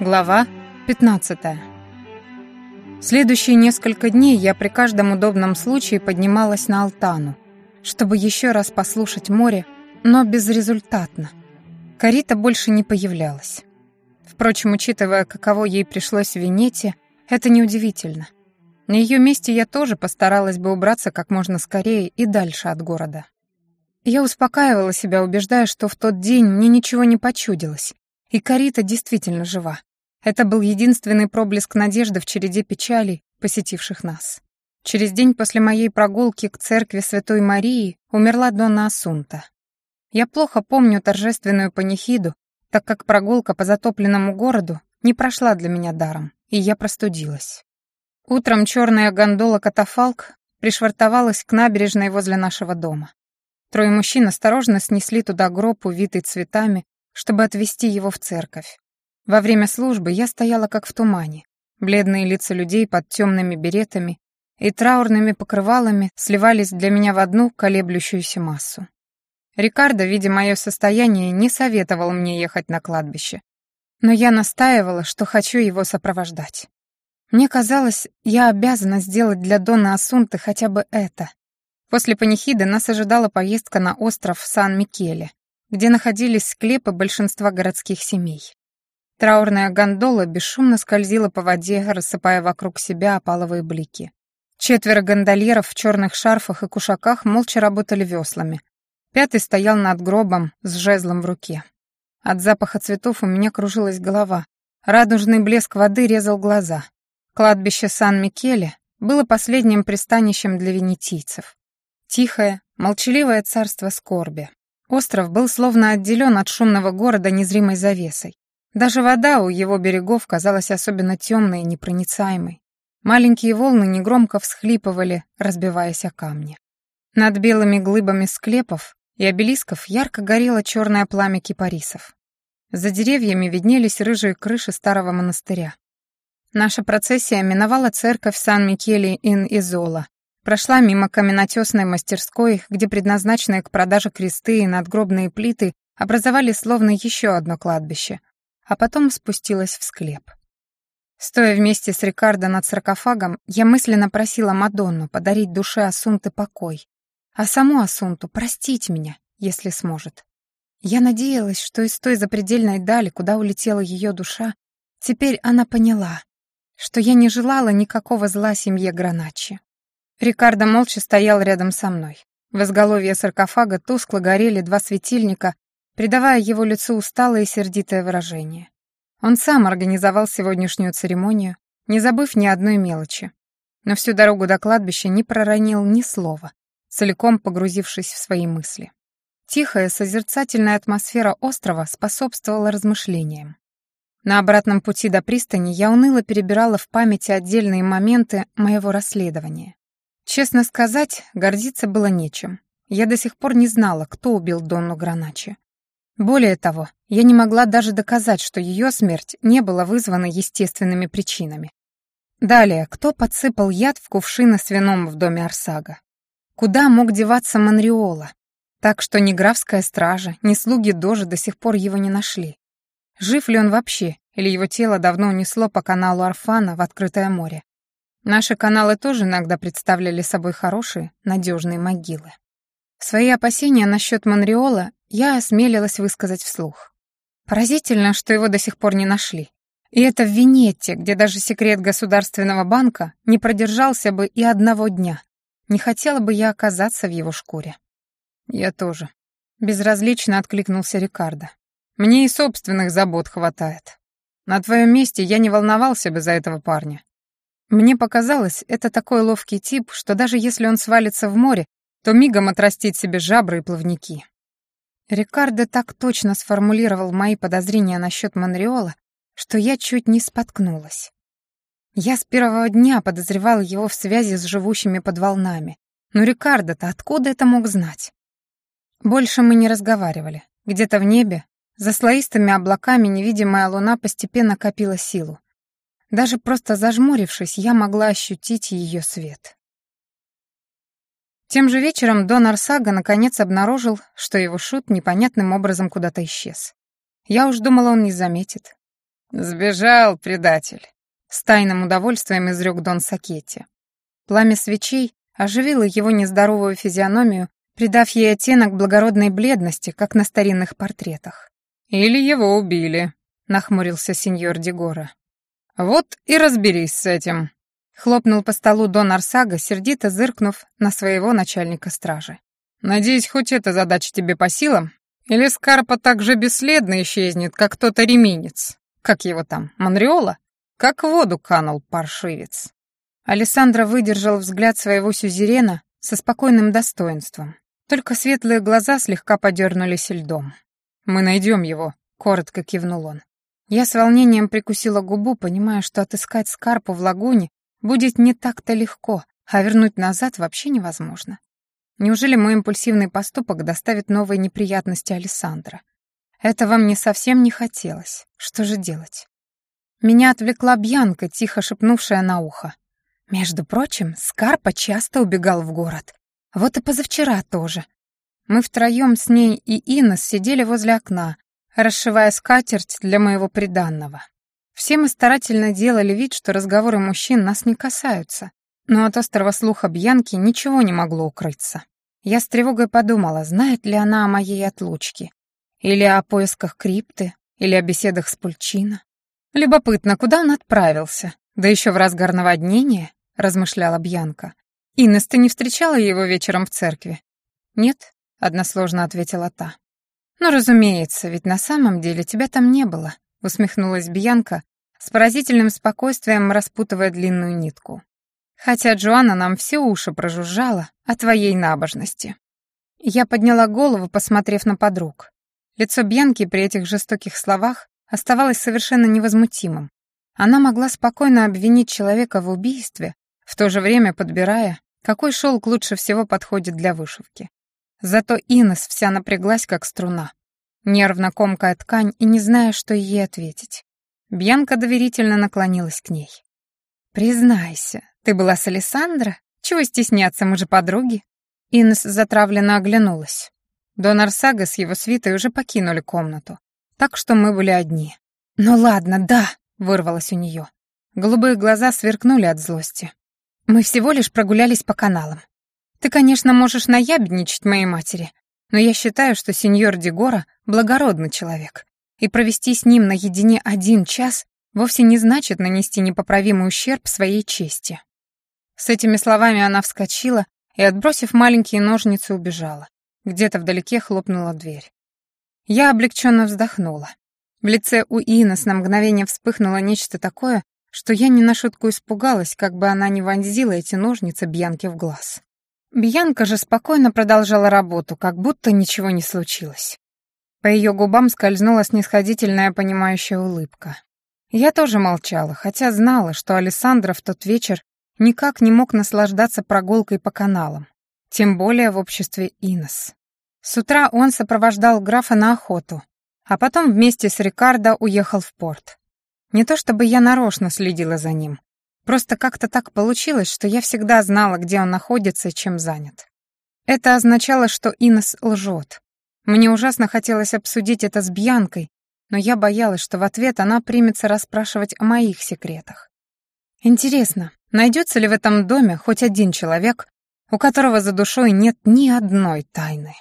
Глава 15. Следующие несколько дней я при каждом удобном случае поднималась на Алтану, чтобы еще раз послушать море, но безрезультатно. Карита больше не появлялась. Впрочем, учитывая, каково ей пришлось в Венете, это неудивительно. На ее месте я тоже постаралась бы убраться как можно скорее и дальше от города. Я успокаивала себя, убеждая, что в тот день мне ничего не почудилось, и Карита действительно жива. Это был единственный проблеск надежды в череде печалей, посетивших нас. Через день после моей прогулки к церкви Святой Марии умерла Донна Асунта. Я плохо помню торжественную панихиду, так как прогулка по затопленному городу не прошла для меня даром, и я простудилась. Утром черная гондола «Катафалк» пришвартовалась к набережной возле нашего дома. Трое мужчин осторожно снесли туда гроб, увитый цветами, чтобы отвезти его в церковь. Во время службы я стояла как в тумане. Бледные лица людей под темными беретами и траурными покрывалами сливались для меня в одну колеблющуюся массу. Рикардо, видя мое состояние, не советовал мне ехать на кладбище. Но я настаивала, что хочу его сопровождать. Мне казалось, я обязана сделать для Дона Асунты хотя бы это. После панихиды нас ожидала поездка на остров Сан-Микеле, где находились склепы большинства городских семей. Траурная гондола бесшумно скользила по воде, рассыпая вокруг себя опаловые блики. Четверо гондольеров в черных шарфах и кушаках молча работали веслами. Пятый стоял над гробом с жезлом в руке. От запаха цветов у меня кружилась голова. Радужный блеск воды резал глаза. Кладбище Сан-Микеле было последним пристанищем для венетийцев. Тихое, молчаливое царство скорби. Остров был словно отделен от шумного города незримой завесой. Даже вода у его берегов казалась особенно темной и непроницаемой. Маленькие волны негромко всхлипывали, разбиваясь о камни. Над белыми глыбами склепов и обелисков ярко горело черное пламя кипарисов. За деревьями виднелись рыжие крыши старого монастыря. Наша процессия миновала церковь Сан-Микеле-ин-Изола, прошла мимо каменотесной мастерской, где предназначенные к продаже кресты и надгробные плиты образовали словно еще одно кладбище, а потом спустилась в склеп. Стоя вместе с Рикардо над саркофагом, я мысленно просила Мадонну подарить душе Асунты покой, а саму Асунту простить меня, если сможет. Я надеялась, что из той запредельной дали, куда улетела ее душа, теперь она поняла, что я не желала никакого зла семье Граначи. Рикардо молча стоял рядом со мной. В изголовье саркофага тускло горели два светильника, придавая его лицу усталое и сердитое выражение. Он сам организовал сегодняшнюю церемонию, не забыв ни одной мелочи. Но всю дорогу до кладбища не проронил ни слова, целиком погрузившись в свои мысли. Тихая, созерцательная атмосфера острова способствовала размышлениям. На обратном пути до пристани я уныло перебирала в памяти отдельные моменты моего расследования. Честно сказать, гордиться было нечем. Я до сих пор не знала, кто убил Донну Граначи. Более того, я не могла даже доказать, что ее смерть не была вызвана естественными причинами. Далее, кто подсыпал яд в кувшины с вином в доме Арсага? Куда мог деваться Монреола? Так что ни графская стража, ни слуги Дожи до сих пор его не нашли. Жив ли он вообще, или его тело давно унесло по каналу Арфана в открытое море? Наши каналы тоже иногда представляли собой хорошие, надежные могилы. Свои опасения насчет Монреола я осмелилась высказать вслух. Поразительно, что его до сих пор не нашли. И это в Венете, где даже секрет Государственного банка не продержался бы и одного дня. Не хотела бы я оказаться в его шкуре. Я тоже. Безразлично откликнулся Рикардо. Мне и собственных забот хватает. На твоем месте я не волновался бы за этого парня. Мне показалось, это такой ловкий тип, что даже если он свалится в море, то мигом отрастит себе жабры и плавники. Рикардо так точно сформулировал мои подозрения насчет Монреола, что я чуть не споткнулась. Я с первого дня подозревала его в связи с живущими под волнами. Но Рикардо-то откуда это мог знать? Больше мы не разговаривали. Где-то в небе, за слоистыми облаками невидимая луна постепенно копила силу. Даже просто зажмурившись, я могла ощутить ее свет. Тем же вечером Дон Арсага наконец обнаружил, что его шут непонятным образом куда-то исчез. Я уж думала, он не заметит. «Сбежал, предатель!» — с тайным удовольствием изрек Дон Сакетти. Пламя свечей оживило его нездоровую физиономию, придав ей оттенок благородной бледности, как на старинных портретах. «Или его убили», — нахмурился сеньор Дегора. «Вот и разберись с этим», — хлопнул по столу Дон Арсага, сердито зыркнув на своего начальника стражи. «Надеюсь, хоть эта задача тебе по силам? Или Скарпа так же бесследно исчезнет, как тот ареминец? Как его там, Монреола? Как в воду канул паршивец». Алессандро выдержал взгляд своего сюзерена со спокойным достоинством. Только светлые глаза слегка подернулись льдом. «Мы найдем его», — коротко кивнул он. Я с волнением прикусила губу, понимая, что отыскать Скарпу в лагуне будет не так-то легко, а вернуть назад вообще невозможно. Неужели мой импульсивный поступок доставит новые неприятности Александра? Этого мне совсем не хотелось. Что же делать? Меня отвлекла Бьянка, тихо шепнувшая на ухо. Между прочим, Скарпа часто убегал в город. Вот и позавчера тоже. Мы втроем с ней и Инес сидели возле окна, расшивая скатерть для моего приданного. Все мы старательно делали вид, что разговоры мужчин нас не касаются, но от острого слуха Бьянки ничего не могло укрыться. Я с тревогой подумала, знает ли она о моей отлучке, или о поисках крипты, или о беседах с Пульчино. Любопытно, куда он отправился, да еще в разгар наводнения, размышляла Бьянка. «Иннес, ты не встречала его вечером в церкви?» «Нет», — односложно ответила та. «Ну, разумеется, ведь на самом деле тебя там не было», — усмехнулась Бьянка, с поразительным спокойствием распутывая длинную нитку. «Хотя Джоанна нам все уши прожужжала о твоей набожности». Я подняла голову, посмотрев на подруг. Лицо Бьянки при этих жестоких словах оставалось совершенно невозмутимым. Она могла спокойно обвинить человека в убийстве, в то же время подбирая, какой шелк лучше всего подходит для вышивки. Зато Инес вся напряглась, как струна, нервно комкая ткань и не зная, что ей ответить. Бьянка доверительно наклонилась к ней. «Признайся, ты была с Алессандро? Чего стесняться, мы же подруги?» Инес затравленно оглянулась. Дон Арсага с его свитой уже покинули комнату, так что мы были одни. «Ну ладно, да», — вырвалось у нее. Голубые глаза сверкнули от злости. «Мы всего лишь прогулялись по каналам. Ты, конечно, можешь наябедничать моей матери, но я считаю, что сеньор Дегора — благородный человек, и провести с ним наедине один час вовсе не значит нанести непоправимый ущерб своей чести». С этими словами она вскочила и, отбросив маленькие ножницы, убежала. Где-то вдалеке хлопнула дверь. Я облегченно вздохнула. В лице у Инес на мгновение вспыхнуло нечто такое, что я не на шутку испугалась, как бы она не вонзила эти ножницы Бьянке в глаз. Бьянка же спокойно продолжала работу, как будто ничего не случилось. По ее губам скользнула снисходительная понимающая улыбка. Я тоже молчала, хотя знала, что Александра в тот вечер никак не мог наслаждаться прогулкой по каналам, тем более в обществе Инес. С утра он сопровождал графа на охоту, а потом вместе с Рикардо уехал в порт. Не то чтобы я нарочно следила за ним, Просто как-то так получилось, что я всегда знала, где он находится и чем занят. Это означало, что Инес лжет. Мне ужасно хотелось обсудить это с Бьянкой, но я боялась, что в ответ она примется расспрашивать о моих секретах. Интересно, найдется ли в этом доме хоть один человек, у которого за душой нет ни одной тайны?